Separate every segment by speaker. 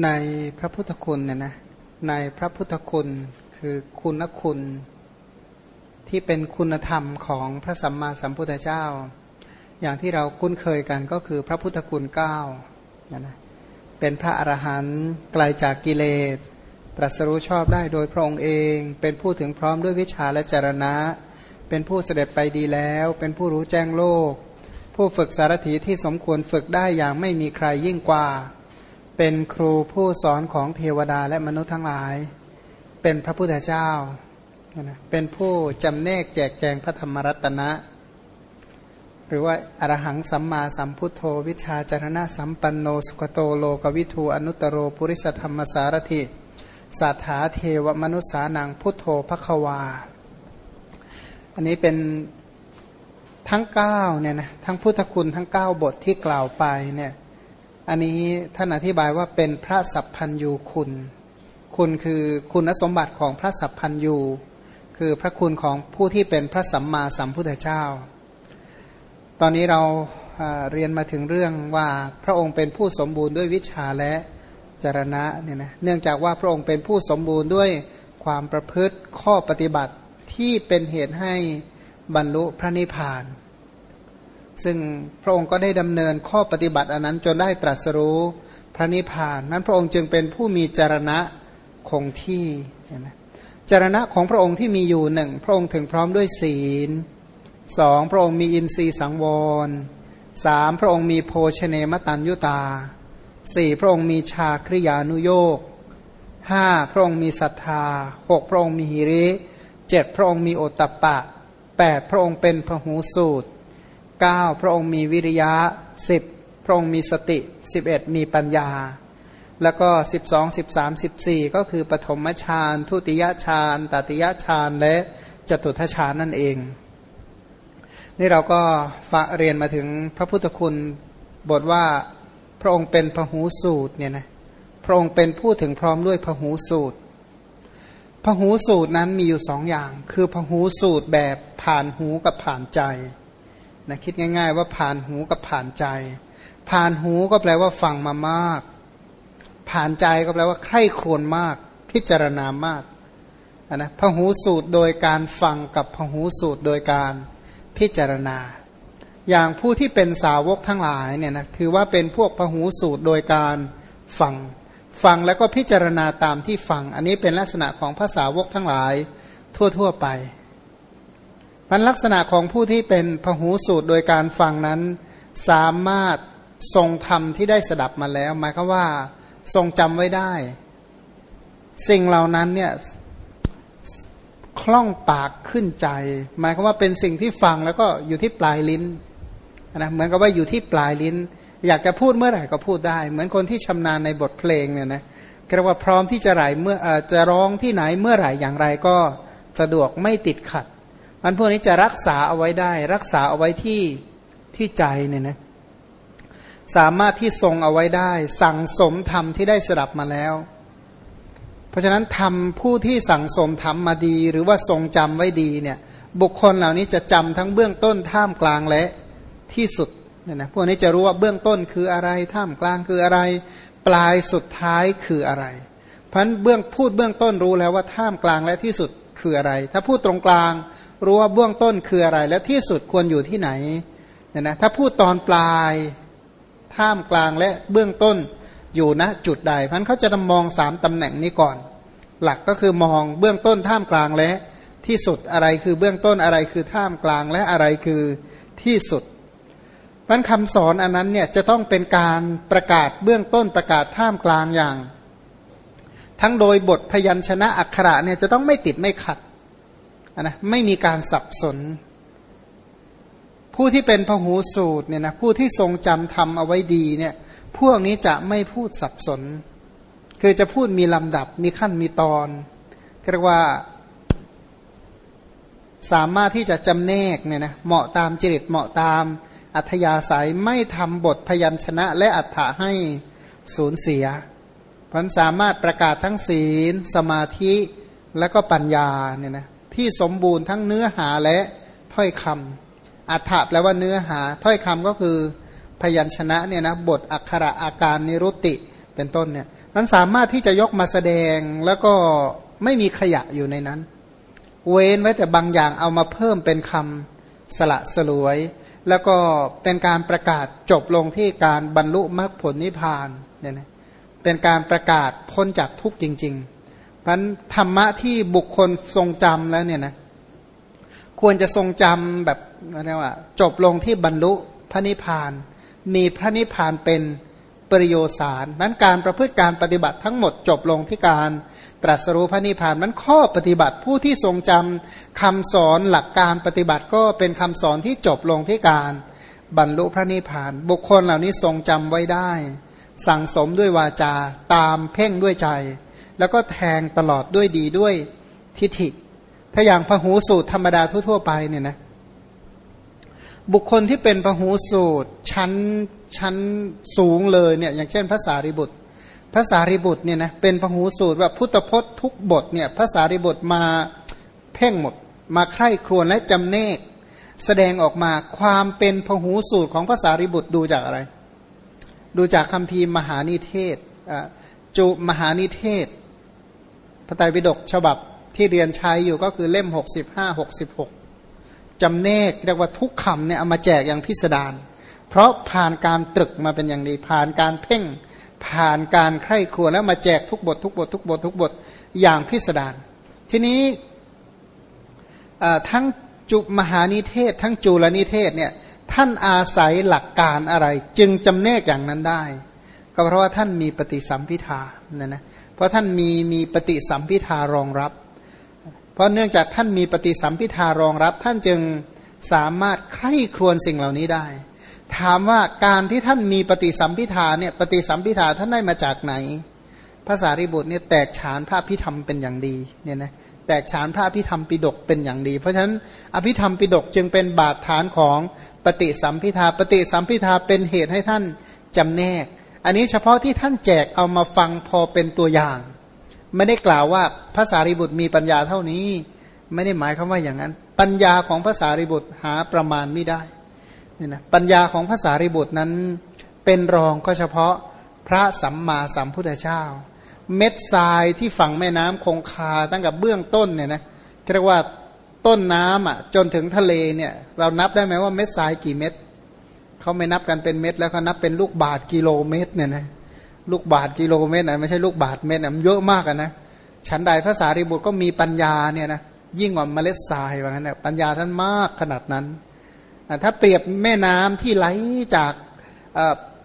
Speaker 1: ในพระพุทธคุณเนี่ยนะในพระพุทธคุณคือคุณคุณ ที่เป็นคุณธรรมของพระสัมมาสัมพุทธเจ้า อย่างที่เราคุ้นเคยกันก็คือพระพุทธคุณเก้านะนะเป็นพระอรหันต์ไกลาจากกิเลสตรัสรู้ชอบได้โดยพระองค์เอง เป็นผู้ถึงพร้อมด้วยวิชาและจรณะ เป็นผู้เสด็จไปดีแล้ว เป็นผู้รู้แจ้งโลก ผู้ฝึกสารถีที่สมควรฝึกได้อย่างไม่มีใครยิ่งกว่า เป็นครูผู้สอนของเทวดาและมนุษย์ทั้งหลาย เป็นพระพุทธเจ้า เป็นผู้จำแนกแจกแจงพระธรรมรัตนะ หรือว่าอรหังสัมมาสัมพุทโธ วิชาจารณะสัมปันโนสุขโตโลกวิทูอนุตโรปุริสธรรมสารถิสัทธาเทวมนุษสานังพุทโธพควา อันนี้เป็นทั้ง9เนี่ยนะทั้งพุทธคุณทั้ง 9 บทที่กล่าวไปเนี่ย อันนี้ท่านอธิบายว่าเป็นพระสัพพัญยูคุณ คุณคือคุณสมบัติของพระสัพพัญยูคือพระคุณของผู้ที่เป็นพระสัมมาสัมพุทธเจ้า ตอนนี้เราเรียนมาถึงเรื่องว่าพระองค์เป็นผู้สมบูรณ์ด้วยวิชาและจรณะเนี่ยนะเนื่องจากว่าพระองค์เป็นผู้สมบูรณ์ด้วยความประพฤติข้อปฏิบัติที่เป็นเหตุให้บรรลุพระนิพพาน ซึ่งพระองค์ก็ได้ดำเนินข้อปฏิบัติอันนั้นจนได้ตรัสรู้พระนิพพาน นั้นพระองค์จึงเป็นผู้มีจรณะคงที่นะจรณะของพระองค์ที่มีอยู่หนึ่งพระองค์ถึงพร้อมด้วยศีลสองพระองค์มีอินทรีย์สังวรสามพระองค์มีโภชเนมตันยุตาสี่พระองค์มีชาคริยานุโยกห้าพระองค์มีศรัทธาหกพระองค์มีหิริเจ็ดพระองค์มีโอตตะปะแปดพระองค์เป็นพหูสูตร 9. พระองค์มีวิริยะ 10. พระองค์มีสติ 11. มีปัญญา แล้วก็ 12 13 14 ก็คือปฐมฌานทุติยฌานตติยฌานและจตุทฌานนั่นเอง นี่เราก็ฝเรียนมาถึงพระพุทธคุณบทว่าพระองค์เป็นพหูสูตรเนี่ยนะพระองค์เป็นผู้ถึงพร้อมด้วยพหูสูตรพหูสูตรนั้นมีอยู่สองอย่าง คือพหูสูตรแบบผ่านหูกับผ่านใจ นะคิดง่าย ๆ ว่าผ่านหูกับผ่านใจ ผ่านหูก็แปลว่าฟังมามาก ผ่านใจก็แปลว่าใคร่ควญมาก พิจารณามากนะพหูสูตรโดยการฟังกับพหูสูตรโดยการพิจารณา อย่างผู้ที่เป็นสาวกทั้งหลายเนี่ยนะถือว่าเป็นพวกพหูสูตรโดยการฟังฟังแล้วก็พิจารณาตามที่ฟัง อันนี้เป็นลักษณะของภาษาวกทั้งหลายทั่ว ๆ ไป มันลักษณะของผู้ที่เป็นพหูสูตรโดยการฟังนั้น สามารถทรงธรรมที่ได้สดับมาแล้ว หมายก็ว่าทรงจำไว้ได้ สิ่งเหล่านั้นเนี่ยคล่องปากขึ้นใจ หมายก็ว่าเป็นสิ่งที่ฟังแล้วก็อยู่ที่ปลายลิ้นนะเหมือนกับว่าอยู่ที่ปลายลิ้น อยากจะพูดเมื่อไหร่ก็พูดได้ เหมือนคนที่ชำนาญในบทเพลงเนี่ยนะเรียกว่าพร้อมที่จะไหลเมื่ออจะร้องที่ไหนเมื่อไหร่อย่างไรก็สะดวกไม่ติดขัด มันพวกนี้จะรักษาเอาไว้ได้ รักษาเอาไว้ที่ที่ใจเนี่ยนะสามารถที่ทรงเอาไว้ได้ สั่งสมธรรมที่ได้สดับมาแล้ว เพราะฉะนั้นทำผู้ที่สั่งสมธรรมมาดี หรือว่าทรงจำไว้ดีเนี่ย บุคคลเหล่านี้จะจำทั้งเบื้องต้นท่ามกลางและที่สุดเนี่ยนะพวกนี้จะรู้ว่าเบื้องต้นคืออะไรท่ามกลางคืออะไร ปลายสุดท้ายคืออะไร เพราะฉะนั้นเบื้องพูดเบื้องต้นรู้แล้วว่าท่ามกลางและที่สุดคืออะไร ถ้าพูดตรงกลาง รู้ว่าเบื้องต้นคืออะไร และที่สุดควรอยู่ที่ไหนเนี่ยนะถ้าพูดตอนปลายท่ามกลางและเบื้องต้นอยู่ณจุดใดพันเขาจะมองสามตำแหน่งนี้ก่อน หลักก็คือมองเบื้องต้นท่ามกลางและที่สุดอะไรคือเบื้องต้นอะไรคือท่ามกลางและอะไรคือที่สุดมันคำสอนอันนั้นเนี่ยจะต้องเป็นการประกาศเบื้องต้นประกาศท่ามกลางอย่าง ทั้งโดยบทพยัญชนะอักขระเนี่ยจะต้องไม่ติดไม่ขัด นะไม่มีการสับสน ผู้ที่เป็นพหูสูตรเนี่ยนะผู้ที่ทรงจำทำเอาไว้ดีเนี่ยพวกนี้จะไม่พูดสับสน คือจะพูดมีลำดับมีขั้นมีตอนเรียกว่าสามารถที่จะจำแนกเนี่ยนะเหมาะตามจริตเหมาะตามอัธยาศัยไม่ทำบทพยัญชนะและอัฏฐะให้สูญเสียพันสามารถประกาศทั้งศีล สมาธิและก็ปัญญาเนี่ยนะ ที่สมบูรณ์ทั้งเนื้อหาและถ้อยคำอัฏฐะแปลว่าเนื้อหา ถ้อยคำก็คือพยัญชนะเนี่ยนะบทอักขระอาการนิรุติเป็นต้นเนี่ยมันสามารถที่จะยกมาแสดงแล้วก็ไม่มีขยะอยู่ในนั้น เว้นไว้แต่บางอย่างเอามาเพิ่มเป็นคำสละสลวย แล้วก็เป็นการประกาศจบลงที่การบรรลุมรรคผลนิพพานเนี่ยนะเป็นการประกาศพ้นจากทุกข์จริง ๆ พราะธรรมะที่บุคคลทรงจำแล้วเนี่ยนะควรจะทรงจำแบบเรียกว่า จบลงที่บรรลุพระนิพพาน มีพระนิพพานเป็นปริโยสารนั้นการประพฤติการปฏิบัติทั้งหมดจบลงที่การตรัสรู้พระนิพพานนั้นข้อปฏิบัติผู้ที่ทรงจำคำสอนหลักการปฏิบัติก็เป็นคำสอนที่จบลงที่การบรรลุพระนิพพาน บุคคลเหล่านี้ทรงจำไว้ได้ สั่งสมด้วยวาจาตามเพ่งด้วยใจ แล้วก็แทงตลอดด้วยดีด้วยทิฏฐิ ถ้าอย่างพหูสูตรธรรมดาทั่ว ๆ ไปเนี่ยนะบุคคลที่เป็นพหูสูตรชั้นชั้นสูงเลยเนี่ยอย่างเช่นภาษาริบุตรภาษาริบุตรเนี่ยนะเป็นพหูสูตรว่าพุทธพจน์ทุกบทเนี่ยภาษาริบุตรมาเพ่งหมด มาใคร่ครวญและจำเนกแสดงออกมาความเป็นพหูสูตรของภาษาริบุตรดูจากอะไร ดูจากคำพีมหานิเทศจุมหานิเทศ ระไตรปิฎกฉบับที่เรียนใช้อยู่ก็คือเล่มหกสิบห้าหกสิบหกจำเนกเรียกว่าทุกคำเนี่ยเอามาแจกอย่างพิสดาร เพราะผ่านการตรึกมาเป็นอย่างดีผ่านการเพ่ง ผ่านการไข้ครัวแล้วมาแจกทุกบท ทุกบท ทุกบท ทุกบทอย่างพิสดาร ทีนี้ทั้งจุมหานิเทศ ทั้งจุลนิเทศเนี่ยท่านอาศัยหลักการอะไร จึงจำเนกอย่างนั้นได้ ก็เพราะว่าท่านมีปฏิสัมพิทาเนะนะ เพราะท่านมีมีปฏิสัมพิทารองรับ เพราะเนื่องจากท่านมีปฏิสัมพิทารองรับ ท่านจึงสามารถใคร่ครวญสิ่งเหล่านี้ได้ ถามว่าการที่ท่านมีปฏิสัมพิทาเนี่ยปฏิสัมพิทาท่านได้มาจากไหนภาษาริบุตรเนี่ยแตกฉานพระพิธรรมเป็นอย่างดีเนี่ยนะแตกฉานพระพิธรรมปิดกเป็นอย่างดี เพราะฉะนั้นอภิธรรมปิดกจึงเป็นบาดฐานของปฏิสัมพิทาปฏิสัมพิทาเป็นเหตุให้ท่านจำแนก อันนี้เฉพาะที่ท่านแจกเอามาฟังพอเป็นตัวอย่าง ไม่ได้กล่าวว่าภาษาริบุตรมีปัญญาเท่านี้ ไม่ได้หมายคำว่าอย่างนั้น ปัญญาของภาษาริบุตรหาประมาณไม่ได้นี่นะปัญญาของภาษาริบุตรนั้นเป็นรองก็เฉพาะพระสัมมาสัมพุทธเจ้า เม็ดทรายที่ฝั่งแม่น้ำคงคาตั้งแต่เบื้องต้นเนี่ยนะเรียกว่าต้นน้ำอะจนถึงทะเลเนี่ยเรานับได้ไหมว่าเม็ดทรายกี่เม็ด เขาไม่นับกันเป็นเม็ดแล้วเขานับเป็นลูกบาทกิโลเมตรเนี่ยนะลูกบาทกิโลเมตรนะไม่ใช่ลูกบาทเมตรนะมันเยอะมากนะฉันใดภาษาริบุตรก็มีปัญญาเนี่ยนะยิ่งกว่าเมล็ดทรายว่างั้นนะปัญญาท่านมากขนาดนั้น ถ้าเปรียบแม่น้ำที่ไหลจาก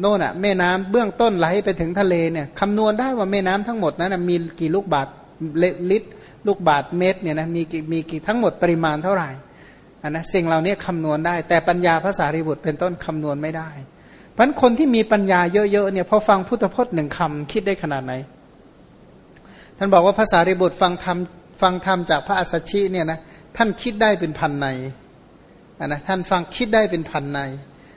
Speaker 1: โน่นอะแม่น้ำเบื้องต้นไหลไปถึงทะเลเนี่ยคำนวณได้ว่าแม่น้ำทั้งหมดนั้นมีกี่ลูกบาทลิตรลูกบาทเมตรเนี่ยนะมีกี่มีกี่ทั้งหมดปริมาณเท่าไหร่ อันนะสิ่งเหล่านี้คำนวณได้ แต่ปัญญาภาษาริบุตรเป็นต้นคำนวณไม่ได้พราะคนที่มีปัญญาเยอะๆเนี่ยพอฟังพุทธพจน์หนึ่งคำคิดได้ขนาดไหน ท่านบอกว่าภาษาริบุตรฟังธรรมฟังธรรมจากพระอัสสชิเนี่ยนะท่านคิดได้เป็นพันในนนะท่านฟังคิดได้เป็นพันใน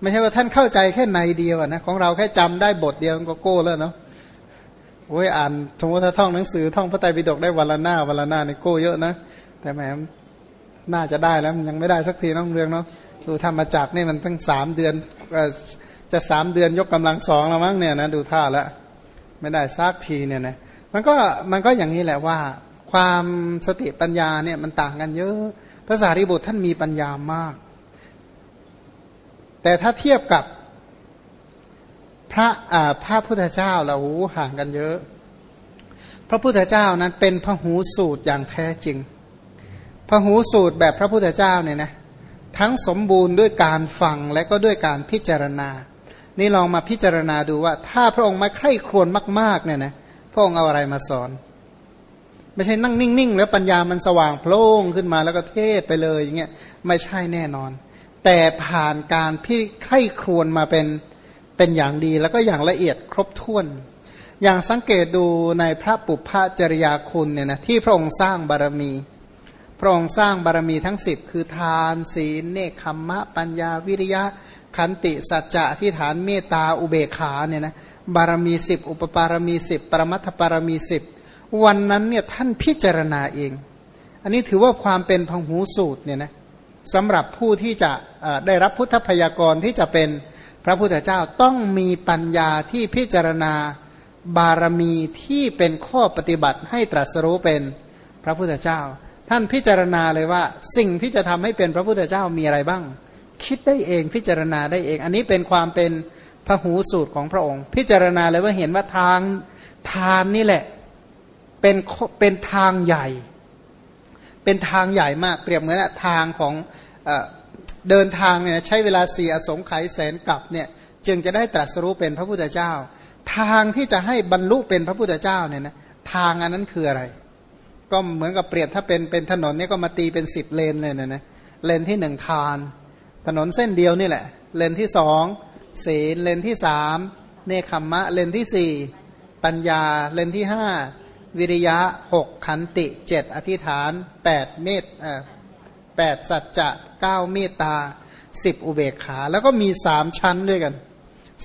Speaker 1: ไม่ใช่ว่าท่านเข้าใจแค่ในเดียวนะของเราแค่จำได้บทเดียวก็โก้แล้วเนาะโอ้ยอ่านสมมติถ้าท่องหนังสือท่องพระไตรปิฎกได้วันละหน้าวันละหน้าในโก้เยอะนะ แต่แหม น่าจะได้แล้วมันยังไม่ได้สักทีน้องเรืองเนาะดูธรรมจักนี่มันตั้งสามเดือนจะสามเดือนยกกำลังสองแล้วมั้งเนี่ยนะดูท่าแล้วไม่ได้ซักทีเนี่ยนะมันก็มันก็อย่างนี้แหละว่า ความสติปัญญาเนี่ยมันต่างกันเยอะภาษาริบุตรท่านมีปัญญามาก แต่ถ้าเทียบกับพระอ่าพระพุทธเจ้าเราห่างกันเยอะ พระพุทธเจ้านั้นเป็นพระหูสูตรอย่างแท้จริง พระหูสูตรแบบพระพุทธเจ้าเนี่ยนะทั้งสมบูรณ์ด้วยการฟังและก็ด้วยการพิจารณา นี่ลองมาพิจารณาดูว่า ถ้าพระองค์มาใคร่ครวญมากๆเนี่ยนะพระองค์เอาอะไรมาสอน ไม่ใช่นั่งนิ่งๆ แล้วปัญญามันสว่างโพล่งขึ้นมาแล้วก็เทศไปเลยอย่างเงี้ยไม่ใช่แน่นอน แต่ผ่านการพิใคร่ครวญมาเป็นเป็นอย่างดีแล้วก็อย่างละเอียดครบถ้วน อย่างสังเกตดูในพระปุพพจริยาคุณเนี่ยนะที่พระองค์สร้างบารมี พระองค์สร้างบารมีทั้งสิบคือทานศีลเนคขมมะ ปัญญาวิริยะ ขันติสัจจะที่ฐานเมตตาอุเบกขาเนี่ยนะบารมีสิบอุปปารมีสิบปรมัตถปารมีสิบวันนั้นเนี่ยท่านพิจารณาเอง อันนี้ถือว่าความเป็นพังหูสูตรเนี่ยนะสำหรับผู้ที่จะได้รับพุทธพยากรที่จะเป็นพระพุทธเจ้าต้องมีปัญญาที่พิจารณาบารมีที่เป็นข้อปฏิบัติให้ตรัสรู้เป็นพระพุทธเจ้า ท่านพิจารณาเลยว่า สิ่งที่จะทำให้เป็นพระพุทธเจ้ามีอะไรบ้าง คิดได้เองพิจารณาได้เอง อันนี้เป็นความเป็นพระหูสูตรของพระองค์ พิจารณาเลยว่าเห็นว่าทางทานนี่แหละเป็นเป็นทางใหญ่ เป็นทางใหญ่มากเปรียบเหมือนทางของเอเดินทางเนี่ยใช้เวลาสี่อสงไขยแสนกับเนี่ยจึงจะได้ตรัสรู้เป็นพระพุทธเจ้า ทางที่จะให้บรรลุเป็นพระพุทธเจ้าเนี่ยนะทางอันนั้นคืออะไร ก็เหมือนกับเปรียบถ้าเป็นเป็นถนนเนี่ยก็มาตีเป็นสิบเลนเลยนะนะเลนที่หนึ่งทาน ถนนเส้นเดียวนี่แหละ เลนที่สองศีลเลนที่สามเนคขมมะ เลนที่สี่ปัญญาเลนที่ห้าวิริยะหกขันติเจ็ดอธิษฐานแปดเมตแปดสัจจะเก้าเมตตาสิบอุเบกขา แล้วก็มีสามชั้นด้วยกัน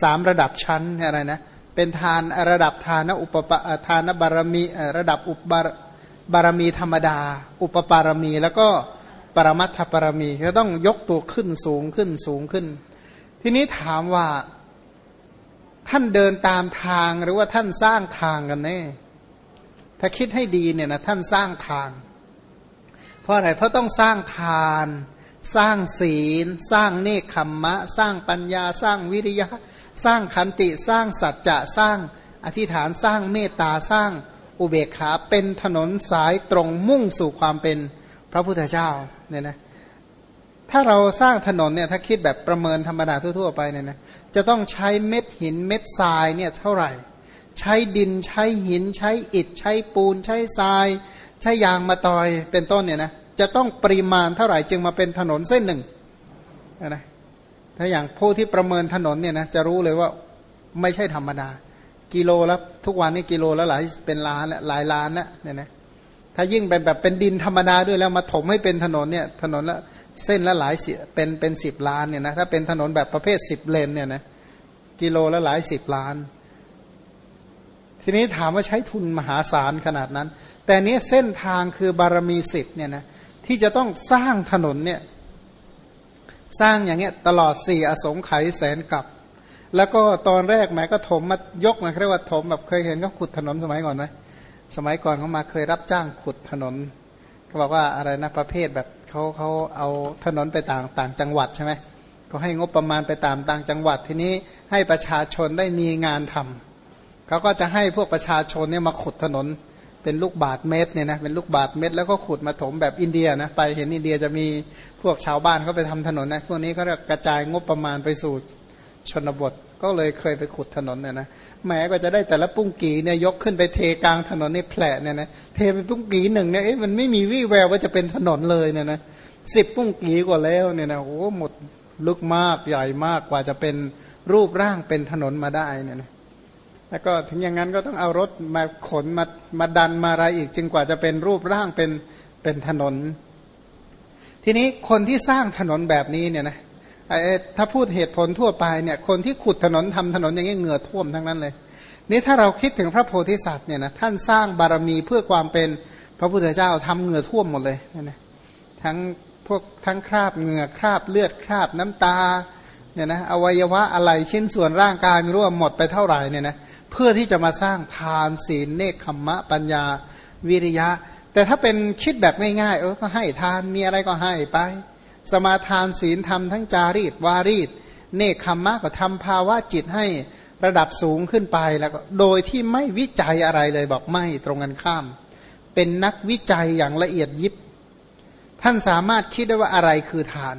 Speaker 1: สามระดับชั้นอะไรนะเป็นทานระดับทานอุปปทานบารมีระดับอุป บารมีธรรมดา อุปปารมี แล้วก็ปรมัตถปารมีก็ต้องยกตัวขึ้นสูงขึ้นสูงขึ้น ทีนี้ถามว่าท่านเดินตามทางหรือว่าท่านสร้างทางกันแน่ ถ้าคิดให้ดีเนี่ยนะท่านสร้างทาง เพราะอะไรเพราะต้องสร้างทาน สร้างศีล สร้างเนคขมมะ สร้างปัญญา สร้างวิริยะ สร้างขันติ สร้างสัจจะ สร้างอธิษฐาน สร้างเมตตา สร้าง อุเบกขาเป็นถนนสายตรงมุ่งสู่ความเป็นพระพุทธเจ้าเนี่ยนะถ้าเราสร้างถนนเนี่ยถ้าคิดแบบประเมินธรรมดาทั่วๆไปเนี่ยนะจะต้องใช้เม็ดหินเม็ดทรายเนี่ยเท่าไหร่ ใช้ดินใช้หินใช้อิฐ ใช้ปูน ใช้ทราย ใช้ยางมาตอยเป็นต้นเนี่ยนะจะต้องปริมาณเท่าไหร่จึงมาเป็นถนนเส้นหนึ่งนะถ้าอย่างผู้ที่ประเมินถนนเนี่ยนะจะรู้เลยว่าไม่ใช่ธรรมดา กิโลแล้วทุกวันนี้กิโลแล้วหลายเป็นล้านล้วหลายล้านแล้วเนี่ยนะถ้ายิ่งเป็นแบบเป็นดินธรรมดาด้วยแล้วมาถมให้เป็นถนนเนี่ยถนนละเส้นละหลายเป็นเป็นสิบล้านเนี่ยนะถ้าเป็นถนนแบบประเภทสิบเลนเนี่ยนะกิโลละหลายสิบล้าน ทีนี้ถามว่าใช้ทุนมหาศาลขนาดนั้น แต่นี้เส้นทางคือบารมีสิทธิ์เนี่ยนะที่จะต้องสร้างถนนเนี่ยสร้างอย่างเงี้ยตลอดสี่อสงไขยแสนกับ แล้วก็ตอนแรกแม้ก็ถมมายกนะเรียกว่าถมแบบเคยเห็นเขาขุดถนนสมัยก่อนไหมสมัยก่อนเขามาเคยรับจ้างขุดถนนเขาบอกว่าอะไรนะประเภทแบบเขาเขาเอาถนนไปต่างต่างจังหวัดใช่ไหมเขาให้งบประมาณไปตามต่างจังหวัดทีนี้ให้ประชาชนได้มีงานทำเขาก็จะให้พวกประชาชนเนี่ยมาขุดถนนเป็นลูกบาทเม็ดเนี่ยนะเป็นลูกบาทเม็ดแล้วก็ขุดมาถมแบบอินเดียนะไปเห็นอินเดียจะมีพวกชาวบ้านเขาไปทำถนนนะพวกนี้เขากระจายงบประมาณไปสู่ ชนบท ก็เลยเคยไปขุดถนนเนี่ยนะแม้ก็จะได้แต่ละปุ้งกีเนี่ยยกขึ้นไปเทกลางถนนนี่แผลเนี่ยนะเทไปปุ้งกีหนึ่งเนี่ยเอ๊ะมันไม่มีวี่แววว่าจะเป็นถนนเลยเนี่ยนะสิบปุ้งกีกว่าแล้วเนี่ยนะโอ้หมดลึกมากใหญ่มากกว่าจะเป็นรูปร่างเป็นถนนมาได้เนี่ยนะแล้วก็ถึงอย่างนั้นก็ต้องเอารถมาขนมามาดันมาอะไรอีกจึงกว่าจะเป็นรูปร่างเป็นเป็นถนน ทีนี้คนที่สร้างถนนแบบนี้เนี่ยนะ ถ้าพูดเหตุผลทั่วไปเนี่ยคนที่ขุดถนนทำถนนอย่างนี้เหงื่อท่วมทั้งนั้นเลย นี่ถ้าเราคิดถึงพระโพธิสัตว์เนี่ยนะท่านสร้างบารมีเพื่อความเป็นพระพุทธเจ้าทำเหงื่อท่วมหมดเลยนะทั้งพวกทั้งคราบเหงื่อคราบเลือดคราบน้ำตาเนี่ยนะอวัยวะอะไรชิ้นส่วนร่างกายไม่รู้ว่าหมดไปเท่าไหร่เนี่ยนะเพื่อที่จะมาสร้างทานศีลเนคขมมะปัญญาวิริยะ แต่ถ้าเป็นคิดแบบง่ายๆเออก็ให้ทานมีอะไรก็ให้ไป สมาทานศีลทำทั้งจารีตวารีต เนคขมมะก็ทำภาวะจิตให้ระดับสูงขึ้นไปแล้วก็โดยที่ไม่วิจัยอะไรเลยบอกไม่ตรงกันข้าม เป็นนักวิจัยอย่างละเอียดยิบ ท่านสามารถคิดได้ว่าอะไรคือทาน